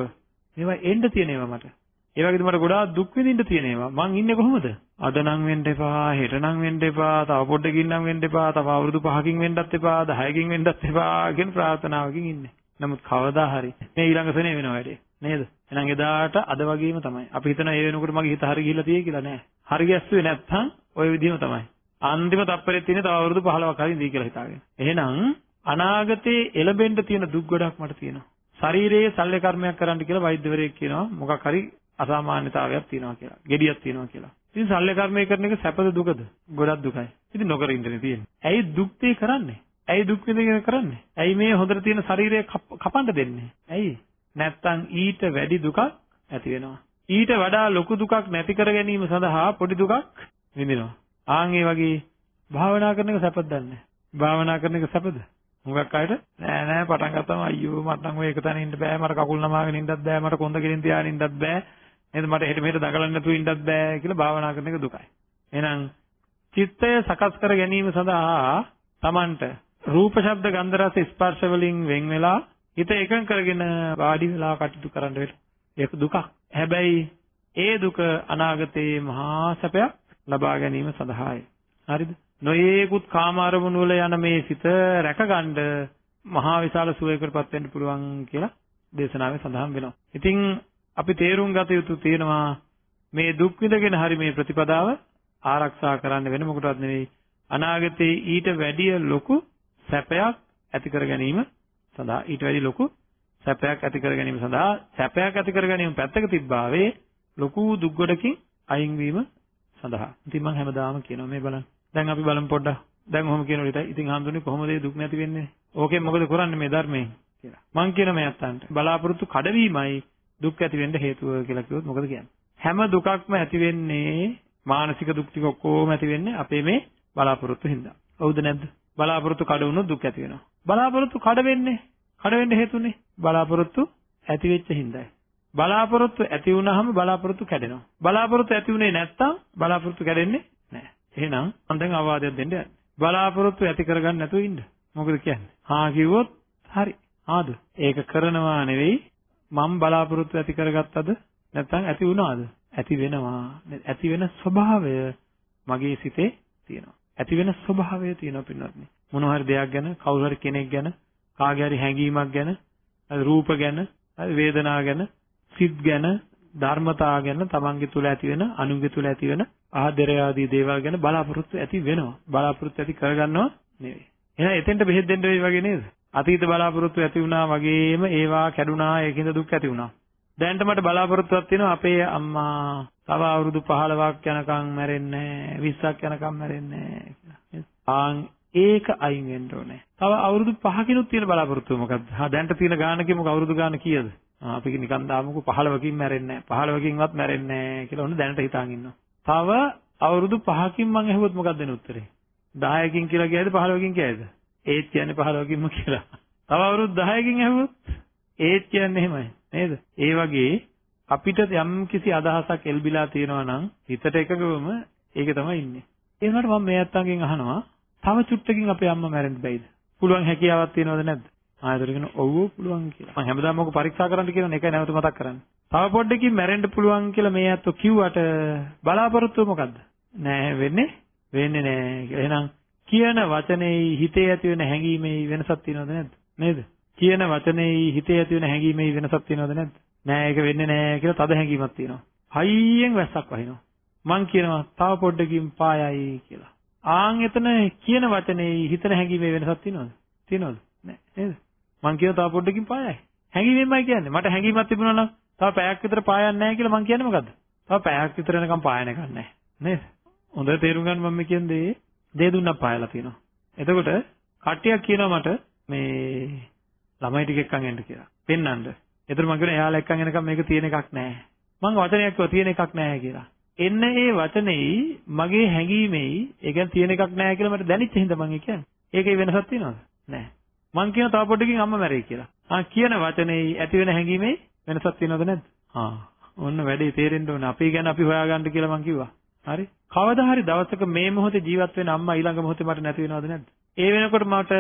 මේවා එන්න තියෙන ඒවා මට. ඒ වගේද මට ගොඩාක් දුක් විඳින්න තියෙන ඒවා. මං ඉන්නේ කොහොමද? අද නම් වෙන්න එපා, හෙට නම් වෙන්න එපා, තව පොඩ්ඩකින් නම් වෙන්න එපා, තව අවුරුදු 5කින් වෙන්නත් එපා, 10කින් වෙන්නත් එපා කියන ප්‍රාර්ථනාවකින් ඉන්නේ. නමුත් කවදා හරි මේ ඊළඟ සෙනේ වෙනවා වැඩේ. නේද? එහෙනම් එදාට අද වගේම තමයි. අපි හිතන ඒ වෙනකොට මගේ හිත හරි ගිහිල්ලා තියෙයි කියලා නෑ. හරි ගැස්සුවේ නැත්නම් ওই විදිහම තමයි. අන්තිම තප්පරෙත් තියෙන තව අවුරුදු 15ක් හරි ඉඳී කියලා හිතාගෙන. එහෙනම් අනාගතේ එළබෙන්න තියෙන දුක් ගොඩක් මට තියෙනවා. ශරීරයේ ශල්‍ය කර්මයක් කරන්න කියලා වෛද්‍යවරයෙක් කියනවා මොකක් හරි අසාමාන්‍යතාවයක් තියෙනවා කියලා. gediyak තියෙනවා කියලා. ඉතින් ශල්‍ය කර්මය කරන එක සැපද දුකද? ගොඩක් දුකයි. ඉතින් නොකර ඉඳනේ තියෙන්නේ. ඇයි දුක් තේ කරන්නේ? ඇයි දුක් විඳගෙන කරන්නේ? ඇයි මේ හොඳට තියෙන ශරීරය කපන්න දෙන්නේ? ඇයි? නැත්තම් ඊට වැඩි දුකක් ඇති වෙනවා. ඊට වඩා ලොකු දුකක් නැති කර ගැනීම සඳහා පොඩි දුකක් විඳිනවා. ආන් ඒ වගේ භාවනා කරන එක සැපද දන්නේ භාවනා කරන එක සැපද? හුඟක් අයට නෑ නෑ පටන් ගත්තම අයියෝ මට නම් ඔය එක තැන ඉන්න බෑ මට කකුල් නමාගෙන ඉන්නත් බෑ මට කොන්ද ගෙලින් තියාගෙන ඉන්නත් බෑ නේද මට හෙට මෙහෙට දඟලන්න නැතුව ඉන්නත් බෑ කියලා භාවනා කරන එක දුකයි. එහෙනම් චිත්තය සකස් කර ගැනීම සඳහා Tamanට රූප ශබ්ද ගන්ධ රස ස්පර්ශ වලින් වෙන් වෙලා හිත එකඟ කරගෙන වාඩි වෙලා කටයුතු කරන්න වෙනවා. ඒක දුකක්. හැබැයි ඒ දුක අනාගතයේ මහා සැපයක් ලබා ගැනීම සඳහායි. හරිද? නොයේකුත් කාම අරමුණු වල යන මේ සිත රැකගන්න මහා විශාල සුවයකටපත් වෙන්න පුළුවන් කියලා දේශනාවේ සඳහන් වෙනවා. ඉතින් අපි තේරුම් ගත යුතු තියෙනවා මේ දුක් විඳගෙන හරි මේ ප්‍රතිපදාව ආරක්ෂා කරන්න වෙන මොකටවත් නෙවෙයි අනාගතේ ඊට වැඩිය ලොකු සැපයක් ඇති කර ගැනීම සඳහා ඊට වැඩි ලොකු සැපයක් ඇති කර ගැනීම සඳහා සැපයක් ඇති කර ගැනීම පැත්තක තිබ්බාවේ ලොකු දුක්ගොඩකින් අයින් වීම සඳහා. ඉතින් මම හැමදාම කියනවා මේ බලන්න. දැන් අපි බලමු පොඩ්ඩක්. දැන් ඔහොම කියන විදිහට ඉතින් හඳුනේ කොහොමද මේ දුක් නැති වෙන්නේ? ඕකෙන් මොකද කරන්නේ මේ ධර්මයෙන් කියලා. මං කියන මේ අත්තන්ට බලාපොරොත්තු කඩවීමයි දුක් ඇති වෙන්න හේතුව කියලා කිව්වොත් මොකද කියන්නේ? හැම දුකක්ම ඇති වෙන්නේ මානසික දුක් ටික ඔක්කොම ඇති වෙන්නේ අපේ මේ බලාපොරොත්තු හින්දා. හවුද නැද්ද? බලාපොරොත්තු කඩ වුණොත් දුක් ඇති වෙනවා. බලාපොරොත්තු කඩ වෙන්නේ කඩ වෙන්න හේතුනේ බලාපොරොත්තු ඇති වෙච්ච හින්දායි. බලාපොරොත්තු ඇති වුනහම බලාපොරොත්තු කැඩෙනවා. බලාපොරොත්තු ඇති වුනේ නැත්තම් බලාපොරොත්තු කැඩෙන්නේ නැහැ. එහෙනම් මම දැන් අවවාදයක් දෙන්න යන්නේ. බලාපොරොත්තු ඇති කරගන්න නැතුව ඉන්න. මොකද කියන්නේ? හා කිව්වොත් හරි. ආද? ඒක කරනවා නෙවෙයි මම බලාපොරොත්තු ඇති කරගත්තද නැත්නම් ඇති වුණාද? ඇති වෙනවා. ඇති වෙන ස්වභාවය මගේ සිතේ තියෙනවා. ඇති වෙන ස්වභාවය තියෙනවා පින්වත්නි. මොන හරි දෙයක් ගැන, කවුරු හරි කෙනෙක් ගැන, කාගේ හරි හැඟීමක් ගැන, රූප ගැන, වේදනා ගැන, සිත් ගැන, ධර්මතා ගැන තමන්ගේ තුල ඇති වෙන, අනුන්ගේ තුල ඇති වෙන ආදරය ආදී දේවල් ගැන බලාපොරොත්තු ඇති වෙනවා. බලාපොරොත්තු ඇති කරගන්නව නෙවෙයි. එහෙනම් එතෙන්ට බෙහෙත් දෙන්න වෙයි වගේ නේද? අතීත බලාපොරොත්තු ඇති වුණා වගේම ඒවා කැඩුනා ඒකින්ද දුක් ඇති වුණා. දැන්ට මට බලාපොරොත්තුවක් තියෙනවා අපේ අම්මා තව අවුරුදු 15ක් යනකම් මැරෙන්නේ 20ක් යනකම් මැරෙන්නේ කියලා. ආන් ඒක අයින් වෙන්න ඕනේ. තව අවුරුදු 5කිනුත් තියෙන බලාපොරොත්තුව මොකද්ද? හා දැන්ට තියෙන ගාන කියමුකෝ අවුරුදු ගාන කීයද? අපි නිකන් දාමුකෝ 15කින් මැරෙන්නේ නැහැ. 15කින්වත් මැරෙන්නේ නැහැ කියලා ඔන්න දැනට හිතාන් ඉන්නවා. තව අවුරුදු 5කින් මං ඇහුවොත් මොකක්ද දෙන උත්තරේ? 10කින් කියලා කියයිද 15කින් කියයිද? ඒත් කියන්නේ 15කින්ම කියලා. තව අවුරුදු 10කින් ඇහුවොත් ඒත් කියන්නේ එහෙමයි. නේද? ඒ වගේ අපිට යම් කිසි අදහසක් එල්බිලා තියෙනවා නම් හිතට එකගවම ඒක තමයි ඉන්නේ. ඒ වුණාට මම මේ අත්තන්ගෙන් අහනවා තව චුට්ටකින් අපේ අම්මා මැරෙන්න බැයිද? පුළුවන් හැකියාවක් තියෙනවද නැද්ද? ආයෙත් කියන ඔව් පුළුවන් කියලා. මම හැමදාම මොක පරීක්ෂා කරන්න කියන එකයි නැවත මතක් කරන්නේ. තව පොඩ්ඩකින් මැරෙන්න පුළුවන් කියලා මේ අතෝ කිව්වට බලාපොරොත්තුව මොකද්ද? නෑ වෙන්නේ වෙන්නේ නෑ කියලා. එහෙනම් කියන වචනේ හිතේ ඇති වෙන හැඟීමේ වෙනසක් තියෙනවද නැද්ද? නේද? කියන වචනේ හිතේ ඇති වෙන හැඟීමේ වෙනසක් තියෙනවද නැද්ද? නෑ ඒක වෙන්නේ නෑ කියලා තද හැඟීමක් තියෙනවා. හයියෙන් වැස්සක් වහිනවා. මං කියනවා තව පොඩ්ඩකින් පායයි කියලා. ආන් එතන කියන වචනේ හිතන හැඟීමේ වෙනසක් තියෙනවද? තියෙනවද? නෑ නේද? මං කියනවා තව පොඩ්ඩකින් පායයි. හැඟීමෙන්මයි කියන්නේ. මට හැඟීමක් තිබුණා නම් තව පැයක් විතර පායන්නේ නැහැ කියලා මං කියන්නේ මොකද්ද? තව පැයක් විතර යනකම් පායන එකක් නැහැ. නේද? හොඳට තේරුම් ගන්න මම කියන්නේ දේ දුන්නක් පායලා තියෙනවා. එතකොට කට්ටියක් කියනවා මට මේ ළමයි ටික එක්කන් එන්න කියලා. පෙන්නන්න. එතකොට මම කියනවා එයාලා එක්කන් එනකම් මේක තියෙන එකක් නැහැ. මං වචනයක් කිව්වා තියෙන එකක් නැහැ කියලා. එන්න ඒ වචනේයි මගේ හැඟීමේයි ඒ කියන්නේ තියෙන එකක් නැහැ කියලා මට දැනෙච්ච හින්දා මං කියන්නේ. ඒකේ වෙනසක් තියෙනවද? නැහැ. මං කියන තව පොඩ්ඩකින් අම්මා මැරෙයි කියලා. ආ කියන වචනේයි ඇති වෙන හැඟීමේ වෙනසක් තියෙනවද නැද්ද? ආ ඔන්න වැඩේ තේරෙන්න ඕනේ. අපි ගැන අපි හොයාගන්න කියලා මං කිව්වා. හරි? කවදා හරි දවසක මේ මොහොතේ ජීවත් වෙන අම්මා ඊළඟ මොහොතේ මට නැති වෙනවද නැද්ද? ඒ වෙනකොට මට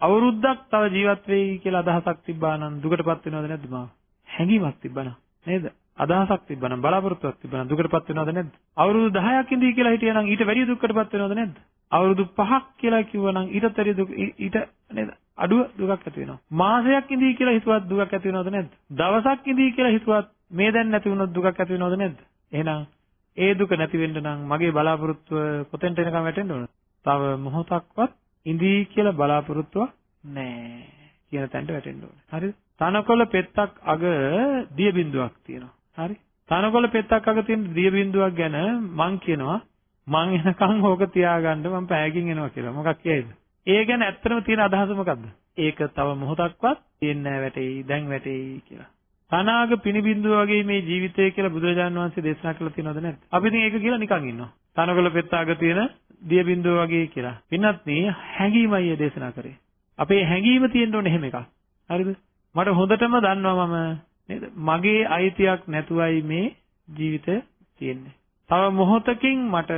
අවුරුද්දක් තව ජීවත් වෙයි කියලා අදහසක් තිබ්බා නම් දුකටපත් වෙනවද නැද්ද මාව? හැඟීමක් තිබ්බනම් නේද? අදහසක් තිබ්බනම් බලාපොරොත්තුවක් තිබ්බනම් දුකටපත් වෙනවද නැද්ද? අවුරුදු 10ක් ඉඳී කියලා හිටියනම් ඊට වැඩි දුකටපත් වෙනවද නැද්ද? අවුරුදු 5ක් කියලා කිව්වනම් ඊටත් වැඩි දුක ඊට නේද? අඩුව දුකක් ඇති වෙනවා. මාසයක් ඉඳී කියලා හිතුවත් දුකක් ඇති වෙනවද නැද්ද? දවසක් ඉඳී කියලා හිතුවත් මේ දැන් නැති වුණොත් දුකක් ඇති වෙනවද නැද්ද? එහෙනම් ඒ දුක නැති වෙන්න නම් මගේ බලාපොරොත්තුව කොතෙන්ට එනකම් වැටෙන්න ඕන? තව මොහොතක්වත් ඉඳී කියලා බලාපොරොත්තුවක් නැහැ කියන තැනට වැටෙන්න ඕනේ. හරිද? තනකොළ පෙත්තක් අග දිය බිඳුවක් තියෙනවා. හරි? තනකොළ පෙත්තක් අග තියෙන දිය බිඳුවක් ගැන මං කියනවා මං එනකන් ඕක තියාගන්න මං පැයකින් එනවා කියලා. මොකක් කියයිද? ඒ ගැන ඇත්තටම තියෙන අදහස මොකද්ද? ඒක තව මොහොතක්වත් තියෙන්නේ නැහැ වැටෙයි, දැන් වැටෙයි කියලා. තනාග පිනිබින්දුව වගේ මේ ජීවිතය කියලා බුදුරජාණන් වහන්සේ දේශනා කළා තියෙනවද නැද්ද? අපි ඉතින් ඒක කියලා නිකන් ඉන්නවා. තනකොළ පෙත්තාග තියෙන දිය බින්දුව වගේ කියලා. පින්නත් මේ හැඟීමයි ඒ දේශනා කරේ. අපේ හැඟීම තියෙන්න ඕනේ එහෙම එකක්. හරිද? මට හොඳටම දන්නවා මම නේද? මගේ අයිතියක් නැතුවයි මේ ජීවිතය තියෙන්නේ. තව මොහොතකින් මට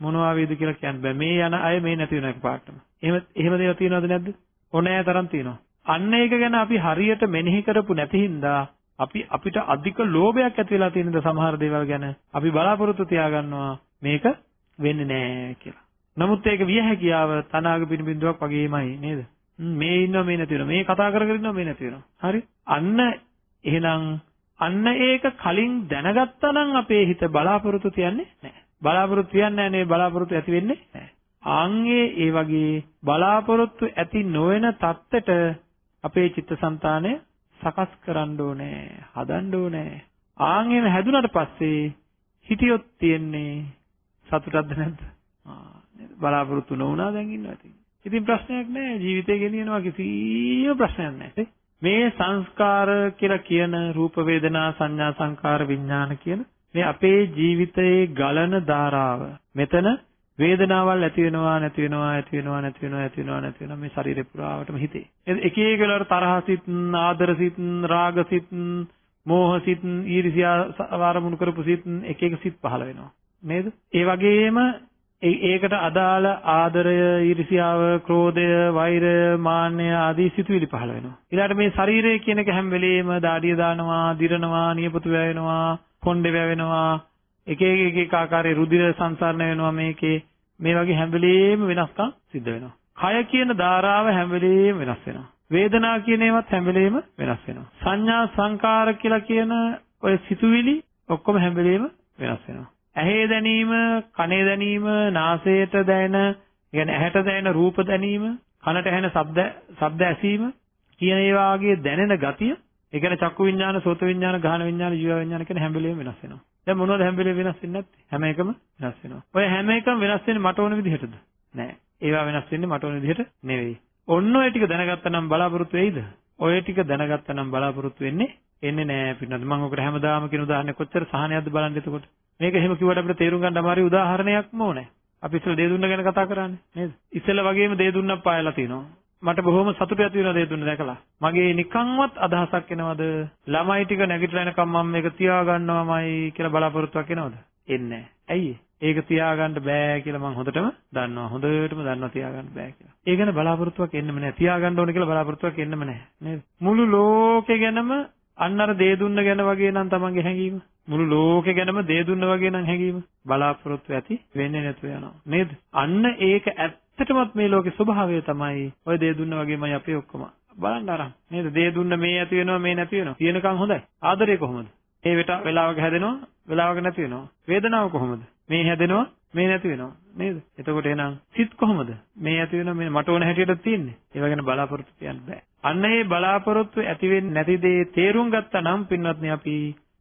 මොනවා වේද කියලා කියන්න බෑ. මේ යන අය මේ නැති වෙන එකපාරටම. එහෙම එහෙම දේවල් තියෙනවද නැද්ද? ඕනෑ තරම් තියෙනවා. අන්න ඒක ගැන අපි හරියට මෙනෙහි කරපු නැති හින්දා අපි අපිට අධික ලෝභයක් ඇති වෙලා තියෙනද සමහර දේවල් ගැන අපි බලාපොරොත්තු තියාගන්නවා මේක වෙන්නේ නැහැ කියලා. නමුත් ඒක විය හැකියාව තනාග පිනිබින්දුවක් වගේමයි නේද? මේ ඉන්නවා මේ නැති වෙනවා. මේ කතා කර කර ඉන්නවා මේ නැති වෙනවා. හරි? අන්න එහෙනම් අන්න ඒක කලින් දැනගත්තා නම් අපේ හිත බලාපොරොත්තු තියන්නේ නැහැ. බලාපොරොත්තු තියන්නේ නැහැ නේ බලාපොරොත්තු ඇති වෙන්නේ නැහැ. ආන්ගේ ඒ වගේ බලාපොරොත්තු ඇති නොවන தත්තෙට අපේ චිත්තසංතානය සකස් කරන්න ඕනේ, හදන්න ඕනේ. ආන් එහෙම හැදුනට පස්සේ හිතියොත් තියෙන්නේ සතුටක්ද නැද්ද? බලාපොරොත්තු නොවුනා දැන් ඉන්නවා ඉතින්. ඉතින් ප්‍රශ්නයක් නැහැ ජීවිතේ ගෙනියනවා කිසිම ප්‍රශ්නයක් නැහැ. මේ සංස්කාර කියලා කියන රූප වේදනා සංඥා සංකාර විඥාන කියන මේ අපේ ජීවිතයේ ගලන ධාරාව. මෙතන වේදනාවල් ඇති වෙනවා නැති වෙනවා ඇති වෙනවා නැති වෙනවා ඇති වෙනවා නැති වෙනවා මේ ශරීරේ පුරාවටම හිතේ. එක එක වෙලාවට තරහසිත, ආදරසිත, රාගසිත, මෝහසිත, ඊර්ෂ්‍යා වාරමුණු කරපු සිත් එක එක සිත් පහළ වෙනවා. නේද? ඒ වගේම ඒකට අදාළ ආදරය, ඊර්ෂ්‍යාව, ക്രോධය, වෛරය, මාන්නය ආදී සිතුවිලි පහළ වෙනවා. ඊළාට මේ ශරීරය කියන එක හැම වෙලෙම දාඩිය දානවා, දිරනවා, නියපොතු වැවෙනවා, කොණ්ඩේ වැවෙනවා, එක එක එක එක ආකාරයේ රුධිර සංසරණ වෙනවා මේකේ මේ වගේ හැම වෙලෙම වෙනස්කම් සිද්ධ වෙනවා. කය කියන ධාරාව හැම වෙලෙම වෙනස් වෙනවා. වේදනා කියන ඒවාත් හැම වෙලෙම වෙනස් වෙනවා. සංඥා සංකාර කියලා කියන ඔය සිතුවිලි ඔක්කොම හැම වෙලෙම වෙනස් වෙනවා. ඇහි දැනීම, කනේ දැනීම, නාසයට දැනෙන, කියන්නේ ඇහැට දැනෙන රූප දැනීම, කනට ඇහෙන ශබ්ද ශබ්ද ඇසීම කියන ඒ වාගේ දැනෙන ගතිය, ඒ කියන්නේ චක්කු විඤ්ඤාණ, සෝත විඤ්ඤාණ, ගාහන විඤ්ඤාණ, ජීව විඤ්ඤාණ කියන හැම වෙලෙම වෙනස් වෙනවා. දැන් මොනවද හැම වෙලේම වෙනස් වෙන්නේ නැත්තේ? හැම එකම වෙනස් වෙනවා. ඔය හැම එකම වෙනස් වෙන්නේ මට ඕන විදිහටද? නෑ. ඒවා වෙනස් වෙන්නේ මට ඕන විදිහට නෙවෙයි. ඔන්න ඔය ටික දැනගත්තා නම් බලාපොරොත්තු වෙයිද? ඔය ටික දැනගත්තා නම් බලාපොරොත්තු වෙන්නේ එන්නේ නෑ පින්නත්. මම ඔකට හැමදාම කියන උදාහරණයක් කොච්චර සහනයක්ද බලන්න එතකොට. මේක එහෙම කිව්වට අපිට තේරුම් ගන්න අමාරු උදාහරණයක්ම ඕනේ. අපි ඉස්සෙල්ලා දේ දුන්න ගැන කතා කරන්නේ නේද? ඉස්සෙල්ලා වගේම දේ දුන්නක් පායලා තිනවා. මට බොහොම සතුටු ඇති වෙනවා දේ දුන්න දැකලා. මගේ නිකන්වත් අදහසක් එනවද? ළමයි ටික නැගිටලා එනකම් මම මේක තියාගන්නවමයි කියලා බලාපොරොත්තුවක් එනවද? එන්නේ ඇයි ඒක තියාගන්න බෑ කියලා මම හොඳටම දන්නවා. හොඳටම දන්නවා තියාගන්න බෑ කියලා. ඒ ගැන බලාපොරොත්තුවක් එන්නෙම නෑ. තියාගන්න ඕන කියලා බලාපොරොත්තුවක් එන්නෙම නෑ. නේද? මුළු ලෝකේ ගැනම අන්න අර දේ දුන්න ගැන වගේ නම් තමන්ගේ හැඟීම මුළු ලෝකේ ගැනම දේ දුන්න වගේ නම් හැඟීම බලාපොරොත්තු ඇති වෙන්නේ නැතුව යනවා නේද අන්න ඒක ඇත්ත ඇත්තටමත් මේ ලෝකේ ස්වභාවය තමයි ඔය දේ දුන්න වගේමයි අපි ඔක්කොම. බලන්න අරන් නේද? දේ දුන්න මේ ඇති වෙනවා මේ නැති වෙනවා. තියෙනකන් හොඳයි. ආදරේ කොහොමද? ඒ වෙට වෙලාවක හැදෙනවා වෙලාවක නැති වෙනවා. වේදනාව කොහොමද? මේ හැදෙනවා මේ නැති වෙනවා. නේද? එතකොට එහෙනම් සිත් කොහොමද? මේ ඇති වෙනවා මේ මට ඕන හැටියට තියෙන්නේ. ඒව ගැන බලාපොරොත්තු තියන්න බෑ. අන්න ඒ බලාපොරොත්තු ඇති වෙන්නේ නැති දේ තේරුම් ගත්තා නම් පින්වත්නි අපි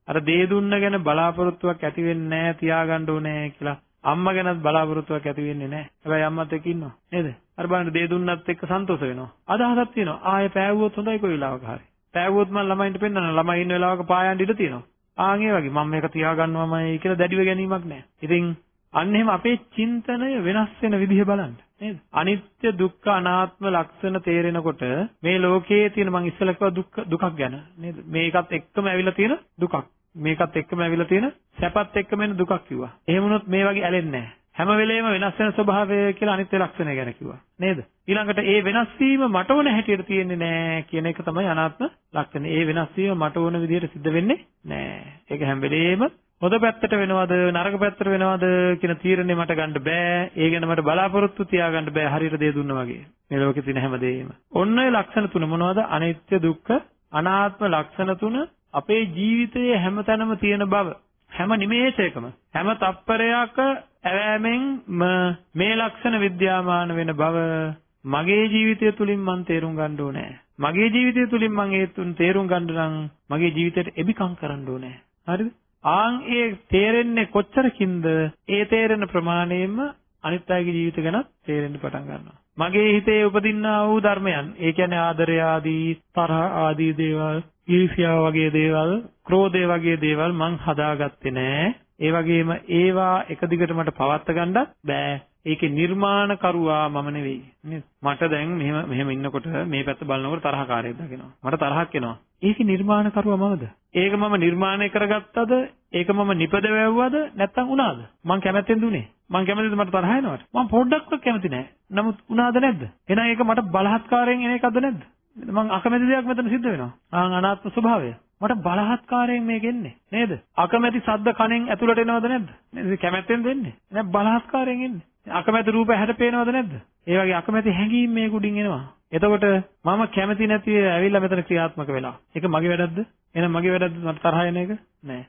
අර දේ දුන්න ගැන බලාපොරොත්තුවක් ඇති වෙන්නේ නැහැ තියාගන්න ඕනේ කියලා අම්මා ගැනත් බලාපොරොත්තුවක් ඇති වෙන්නේ නැහැ. හැබැයි අම්මත් එක්ක ඉන්නවා. නේද? අර බලන්න දේ දුන්නත් එක්ක සන්තෝෂ වෙනවා. අදහසක් තියෙනවා. ආයේ පෑවුවොත් හොඳයි කොයි වෙලාවක හරි. පෑවුවොත් මම ළමයින්ට පෙන්නනවා. ළමයි ඉන්න වෙලාවක පායන් ඉඳ තියෙනවා. ආන් ඒ වගේ මම මේක තියාගන්නවමයි කියලා දැඩිව ගැනීමක් නැහැ. ඉතින් අන්න එහෙම අපේ චින්තනය වෙනස් වෙන විදිහ බලන්න. නේද? අනිත්‍ය දුක්ඛ අනාත්ම ලක්ෂණ තේරෙනකොට මේ ලෝකයේ තියෙන මං ඉස්සෙල්ලා කිව්වා දුක්ඛ දුකක් ගැන නේද? මේකත් එක්කම ඇවිල්ලා තියෙන දුකක්. මේකත් එක්කම ඇවිල්ලා තියෙන සැපත් එක්කම එන දුකක් කිව්වා. එහෙම වුණොත් මේ වගේ ඇලෙන්නේ නැහැ. හැම වෙලෙම වෙනස් වෙන ස්වභාවය කියලා අනිත්‍ය ලක්ෂණය ගැන කිව්වා. නේද? ඊළඟට ඒ වෙනස් වීම මට ඕන හැටියට තියෙන්නේ නැහැ කියන එක තමයි අනාත්ම ලක්ෂණය. ඒ වෙනස් වීම මට ඕන විදිහට සිද්ධ වෙන්නේ නැහැ. ඒක හැම වෙලෙම හොඳ පැත්තට වෙනවද නරක පැත්තට වෙනවද කියන තීරණය මට ගන්න බෑ. ඒ ගැන මට බලාපොරොත්තු තියාගන්න බෑ හරියට දේ දුන්නා වගේ. මේ ලෝකේ තියෙන හැමදේම. ඔන්න ඔය ලක්ෂණ තුන මොනවද? අනිත්‍ය දුක්ඛ අනාත්ම ලක්ෂණ තුන අපේ ජීවිතයේ හැමතැනම තියෙන බව හැම නිමේෂයකම හැම තප්පරයක ඇවෑමෙන් මේ ලක්ෂණ විද්‍යාමාන වෙන බව මගේ ජීවිතය තුලින් මම තේරුම් ගන්න ඕනේ. මගේ ජීවිතය තුලින් මම ඒ තුන් තේරුම් ගන්න නම් මගේ ජීවිතයට එබිකම් කරන්න ඕනේ. හරිද? ආන් ඒ තේරෙන්නේ කොච්චරකින්ද? ඒ තේරෙන ප්‍රමාණයෙන්ම අනිත් අයගේ ජීවිත ගැන තේරෙන්න පටන් ගන්නවා. මගේ හිතේ උපදින්නා වූ ධර්මයන්, ඒ කියන්නේ ආදරය ආදී, තරහ ආදී දේවල්, ඊර්ෂ්‍යාව වගේ දේවල්, ක්‍රෝධය වගේ දේවල් මං හදාගත්තේ නෑ. ඒ වගේම ඒවා එක දිගට මට පවත්ත ගන්නත් බෑ. ඒකේ නිර්මාණකරුවා මම නෙවෙයි. නේද? මට දැන් මෙහෙම මෙහෙම ඉන්නකොට මේ පැත්ත බලනකොට තරහකාරයෙක් දකිනවා. මට තරහක් එනවා. ඒකේ නිර්මාණකරුවා මමද? ඒක මම නිර්මාණය කරගත්තද? ඒක මම නිපද වැව්වද? නැත්තම් උනාද? මං කැමැත්තෙන් දුන්නේ. මං කැමතිද මට තරහ එනවට? මං පොඩ්ඩක්වත් කැමති නෑ. නමුත් උනාද නැද්ද? එහෙනම් ඒක මට බලහත්කාරයෙන් එන එකක්ද නැද්ද? මං අකමැති දෙයක් මෙතන සිද්ධ වෙනවා. ආන් අනාත්ම ස්වභාවය. මට බලහත්කාරයෙන් මේක එන්නේ නේද? අකමැති සද්ද කණෙන් ඇතුළට එනවද නැද්ද? නේද? කැමැත්තෙන් දෙන්නේ. නෑ බලහත්කාරයෙන් එන්නේ. අකමැති රූප ඇහැට පේනවද නැද්ද? ඒ වගේ අකමැති හැඟීම් මේ කුඩින් එනවා. එතකොට මම කැමති නැති ඇවිල්ලා මෙතන ක්‍රියාත්මක වෙලා. ඒක මගේ වැඩක්ද? එහෙනම් මගේ වැඩක්ද මට තරහ එන එක? නෑ.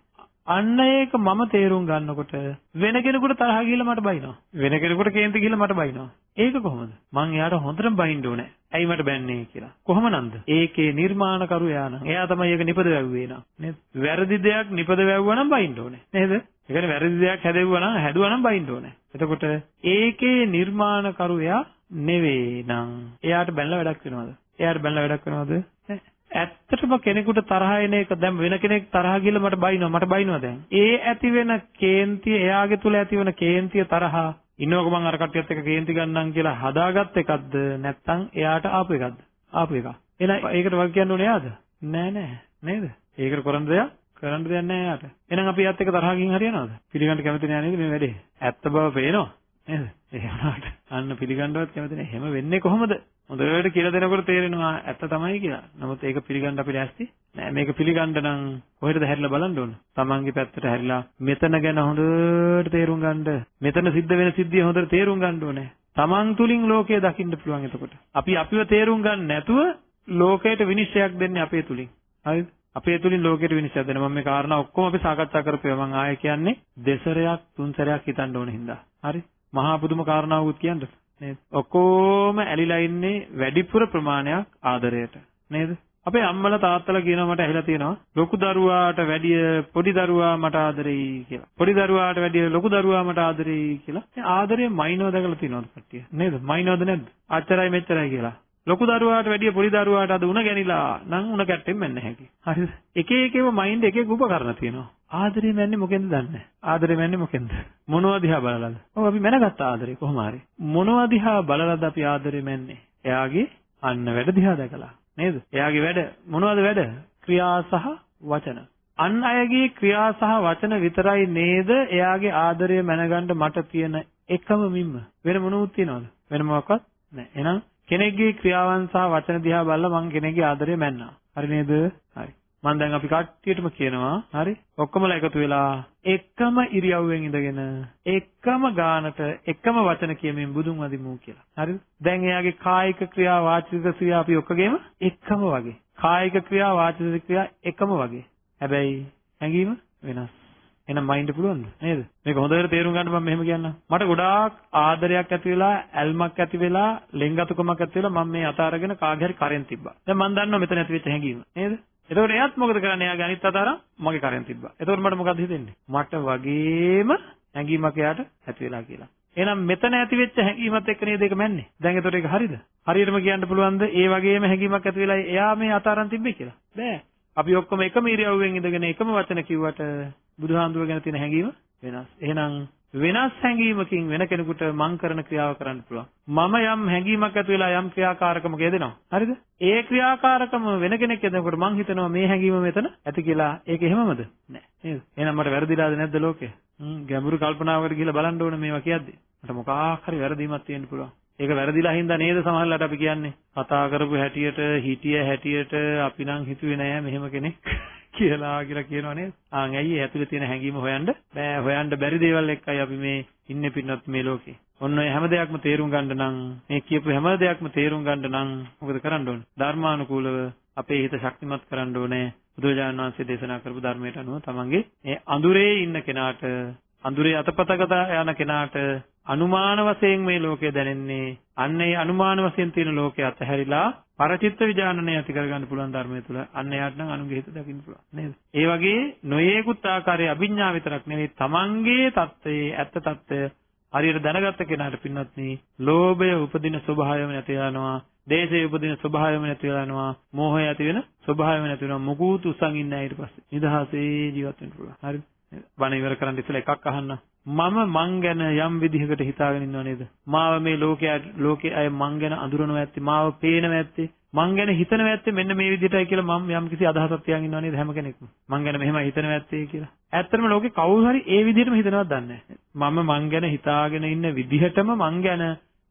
අන්න ඒක මම තේරුම් ගන්නකොට වෙන කෙනෙකුට තරහ ගිහලා මට බයිනවා. වෙන කෙනෙකුට කේන්ති ගිහලා මට බයිනවා. ඒක කොහොමද? මං එයාට හොඳටම බයින්න ඕනේ. ඇයි මට බැන්නේ කියලා. කොහොමනන්ද? ඒකේ නිර්මාණකරු එයා නම්. එයා තමයි ඒක නිපද වැව්වේ නා. නේද? වැරදි දෙයක් නිපද වැව්වා නම් බයින්න ඕනේ. නේද? ඒ කියන්නේ වැරදි දෙයක් හැදෙව්වා නම් හැදුවා නම් බයින්න ඕනේ. එතකොට ඒකේ නිර්මාණකරු එයා නෙවෙයි නම් එයාට බැලලා වැඩක් වෙනවද? එයාට බැලලා වැඩක් වෙනවද? ඇත්තටම කෙනෙකුට තරහ එන එක දැන් වෙන කෙනෙක් තරහ ගිහලා මට බයිනවා මට බයිනවා දැන්. ඒ ඇති වෙන කේන්තිය එයාගේ තුල ඇති වෙන කේන්තිය තරහ ඉන්නකො මං අර කට්ටියත් එක්ක කේන්ති ගන්නම් කියලා හදාගත් එකක්ද නැත්නම් එයාට ආපු එකක්ද? ආපු එකක්. එහෙනම් ඒකට වග කියන්න ඕනේ එයාද? නෑ නෑ නේද? ඒකට කරන්න දෙයක් කරන්න දෙයක් නෑ එයාට. එහෙනම් අපි එයාත් එක්ක තරහකින් හරියනවද? පිළිගන්න කැමති නෑ නේද මේ වැඩේ? ඇත්ත බව පේනවා. නේද? ඒ වුණාට අන්න පිළිගන්නවත් කැමති නෑ. එහෙම වෙන්නේ කොහොමද? හොඳට කියලා දෙනකොට තේරෙනවා ඇත්ත තමයි කියලා. නමුත් ඒක පිළිගන්න අපි ලෑස්ති නෑ. මේක පිළිගන්න නම් කොහෙටද හැරිලා බලන්න ඕන? Tamange පැත්තට හැරිලා මෙතන ගැන හොඳට තේරුම් ගන්න. මෙතන සිද්ධ වෙන සිද්ධිය හොඳට තේරුම් ගන්න ඕනේ. Taman තුලින් ලෝකය දකින්න පුළුවන් එතකොට. අපි අපිව තේරුම් ගන්න නැතුව ලෝකයට විනිශ්චයක් දෙන්නේ අපේ තුලින්. හරිද? අපේ තුලින් ලෝකයට විනිශ්චය දෙන්න මම මේ කාරණා ඔක්කොම අපි සාකච්ඡා කරපුවා මම ආයෙ කියන්නේ දෙසරයක් තුන්සරයක් හිතන්න ඕන හින්දා. හරි? මහා පුදුම කාරණාවකුත් කියන්නද? නේද? ඔක්කොම ඇලිලා ඉන්නේ වැඩිපුර ප්‍රමාණයක් ආදරයට. නේද? අපේ අම්මලා තාත්තලා කියනවා මට ඇහිලා තියෙනවා ලොකු දරුවාට වැඩිය පොඩි දරුවා මට ආදරෙයි කියලා. පොඩි දරුවාට වැඩිය ලොකු දරුවා මට ආදරෙයි කියලා. ඒ ආදරේ මයින්ව දැකලා තියෙනවද කට්ටිය? නේද? මයින්වද නැද්ද? අච්චරයි මෙච්චරයි කියලා. ලොකු දරුවාට වැඩිය පොඩි දරුවාට අද උණ ගැනිලා නම් උණ කැට්ටෙන් මෙන්න හැකි. හරිද? එක එකේම මයින්ඩ් එක එක උපකරණ තියෙනවා. ආදරේ මැන්නේ මොකෙන්ද දන්නේ? ආදරේ මැන්නේ මොකෙන්ද? මොනවා දිහා බලලාද? ඔව් අපි මැනගත්ත ආදරේ කොහොම හරි. මොනවා දිහා බලලාද අපි ආදරේ මැන්නේ? එයාගේ අන්න වැඩ දිහා දැකලා. නේද? එයාගේ වැඩ මොනවද වැඩ? ක්‍රියා සහ වචන. අන් අයගේ ක්‍රියා සහ වචන විතරයි නේද එයාගේ ආදරය මැනගන්න මට තියෙන එකම මිම්ම. වෙන මොනවත් තියනවද? වෙන මොකක්වත් නැහැ. එහෙනම් කෙනෙක්ගේ ක්‍රියාවන් සහ වචන දිහා බලලා මං කෙනෙක්ගේ ආදරය මැන්නා. හරි නේද? හරි. මම දැන් අපි කට්ටියටම කියනවා හරි ඔක්කොමලා එකතු වෙලා එකම ඉරියව්වෙන් ඉඳගෙන එකම ගානට එකම වචන කියමින් බුදුන් වදිමු කියලා. හරිද? දැන් එයාගේ කායික ක්‍රියා වාචික ක්‍රියා අපි ඔක්කොගේම එකම වගේ. කායික ක්‍රියා වාචික ක්‍රියා එකම වගේ. හැබැයි හැඟීම වෙනස්. එහෙනම් මයින්ඩ් පුළුවන්ද? නේද? මේක හොඳට තේරුම් ගන්න මම මෙහෙම කියන්නම්. මට ගොඩාක් ආදරයක් ඇති වෙලා, ඇල්මක් ඇති වෙලා, ලෙන්ගතුකමක් ඇති වෙලා මම මේ අතාරගෙන කාගේ හරි කරෙන් තිබ්බා. දැන් මම දන්නවා මෙතන ඇති වෙච්ච හැඟීම. නේද? එතකොට එයාත් මොකද කරන්නේ? එයාගේ අනිත් අතාරම් මගේ කරෙන් තිබ්බා. එතකොට මට මොකද හිතෙන්නේ? මට වගේම හැඟීමක් එයාට ඇති වෙලා කියලා. එහෙනම් මෙතන ඇති වෙච්ච හැඟීමත් එක්ක නේද ඒක මැන්නේ? දැන් එතකොට ඒක හරිද? හරියටම කියන්න පුළුවන්ද ඒ වගේම හැඟීමක් ඇති වෙලා එයා මේ අතාරම් තිබ්බේ කියලා? බෑ. අපි ඔක්කොම එකම ඉරියව්වෙන් ඉඳගෙන එකම වචන කිව්වට බුදුහාඳුර ගැන තියෙන හැඟීම වෙනස්. එහෙනම් වෙනස් හැඟීමකින් වෙන කෙනෙකුට මං කරන ක්‍රියාව කරන්න පුළුවන්. මම යම් හැඟීමක් ඇති වෙලා යම් ක්‍රියාකාරකමක යෙදෙනවා. හරිද? ඒ ක්‍රියාකාරකම වෙන කෙනෙක් යෙදෙනකොට මං හිතනවා මේ හැඟීම මෙතන ඇති කියලා. ඒක එහෙමමද? නෑ. නේද? එහෙනම් මට වැරදිලාද නැද්ද ලෝකේ? ගැඹුරු කල්පනාවකට ගිහලා බලන්න ඕනේ මේවා කියද්දි. මට මොකක් හරි වැරදීමක් තියෙන්න පුළුවන්. ඒක වැරදිලා හින්දා නේද සමහරවිට අපි කියන්නේ කතා කරපු හැටියට හිටිය හැටියට අපි නම් හිතුවේ නෑ මෙහෙම කෙනෙක් කියලා කියලා කියනවා නේද? ආන් ඇයි ඇතුලේ තියෙන හැඟීම හොයන්න බෑ හොයන්න බැරි දේවල් එක්කයි අපි මේ ඉන්නේ පින්නත් මේ ලෝකේ. ඔන්න ඔය හැම දෙයක්ම තේරුම් ගන්න නම් මේ කියපු හැම දෙයක්ම තේරුම් ගන්න නම් මොකද කරන්න ඕන? ධර්මානුකූලව අපේ හිත ශක්තිමත් කරන්න ඕනේ. බුදුරජාණන් වහන්සේ දේශනා කරපු ධර්මයට අනුව තමන්ගේ මේ අඳුරේ ඉන්න කෙනාට අඳුරේ අතපතකට යන කෙනාට අනුමාන වශයෙන් මේ ලෝකය දැනෙන්නේ අන්න ඒ අනුමාන වශයෙන් තියෙන ලෝකය අතහැරිලා පරචිත්ත විඥානනය ඇති කරගන්න පුළුවන් ධර්මය තුල අන්න එයාට නම් අනුගේ හිත දකින්න පුළුවන් නේද? ඒ වගේ නොයේකුත් ආකාරයේ අභිඥා විතරක් නෙවෙයි තමන්ගේ தත්ත්වයේ ඇත්ත తත්වය හරියට දැනගත්ත කෙනාට පින්වත්නි ලෝභය උපදින ස්වභාවයම නැති යනවා දේශයේ උපදින ස්වභාවයම නැති යනවා මෝහය ඇති වෙන ස්වභාවයම නැති වෙනවා මුකුත් උස්සන් ඉන්නේ ඊට පස්සේ. නිදහසේ ජීවත් වෙන්න පුළුවන්. හරිද? බණ ඉවර කරන්න ඉස්සෙල්ලා එකක් අහන්න. මම මං ගැන යම් විදිහකට හිතාගෙන ඉන්නව නේද? මාව මේ ලෝකයේ ලෝකයේ අය මං ගැන අඳුරනවා ඇත්තේ, මාව පේනවා ඇත්තේ, මං ගැන හිතනවා ඇත්තේ මෙන්න මේ විදිහටයි කියලා මම යම් කිසි අදහසක් තියන් ඉන්නව නේද හැම කෙනෙක්ම. මං ගැන මෙහෙමයි හිතනවා ඇත්තේ කියලා. ඇත්තටම ලෝකේ කවුරු හරි ඒ විදිහටම හිතනවද දන්නේ මම මං ගැන හිතාගෙන ඉන්න විදිහටම මං ගැන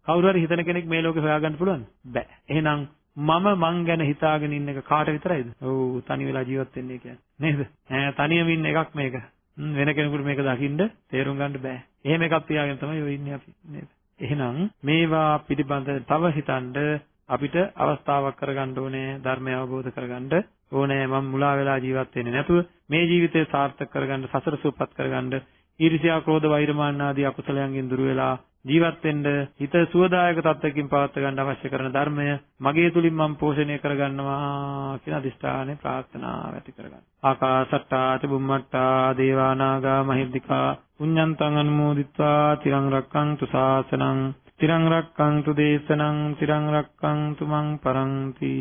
කවුරු හරි හිතන කෙනෙක් මේ ලෝකේ හොයාගන්න පුළුවන්ද? බෑ. එහෙනම් මම මං ගැන හිතාගෙන ඉන්න එක කාට විතරයිද? ඔව් තනි වෙලා ජීවත් වෙන්නේ කියන්නේ. නේද? ඈ තනියම ඉන්න එකක් මේක. වෙන කෙනෙකුට මේක දකින්න තේරුම් ගන්න බෑ. එහෙම එකක් තියාගෙන තමයි ඔය ඉන්නේ අපි නේද? එහෙනම් මේවා පිළිබඳ තව හිතනද අපිට අවස්ථාවක් කරගන්න ඕනේ ධර්මය අවබෝධ කරගන්න ඕනේ මම මුලා වෙලා ජීවත් වෙන්නේ නැතුව මේ ජීවිතය සාර්ථක කරගන්න සසර සූපපත් කරගන්න ඊර්ෂ්‍යා ක්‍රෝධ වෛරමාන ආදී අකුසලයන්ගෙන් දුර වෙලා ජීවත් වෙන්න හිත සුවදායක තත්ත්වයකින් පවත් ගන්න අවශ්‍ය කරන ධර්මය මගේ තුලින් මම පෝෂණය කරගන්නවා කියන අදිෂ්ඨානය ප්‍රාර්ථනාව ඇති කරගන්න. ආකාසට්ටා චුම්මට්ටා දේවා නාග මහිද්దికා පුඤ්ඤන්තං අනුමෝදිත්වා තිරං රක්ඛන්තු ශාසනං තිරං රක්ඛන්තු දේශනං තිරං රක්ඛන්තු මං පරන්ති